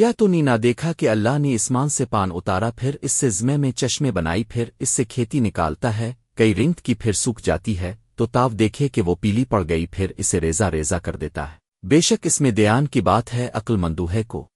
کیا تو نی نہ دیکھا کہ اللہ نے اسمان سے پان اتارا پھر اس سے زمے میں چشمے بنائی پھر اس سے کھیتی نکالتا ہے، کئی رنگت کی پھر سوکھ جاتی ہے، تو تاو دیکھے کہ وہ پیلی پڑ گئی پھر اسے ریزا ریزا کر دیتا ہے۔ بے شک اس میں دیان کی بات ہے عقل مندوہے کو۔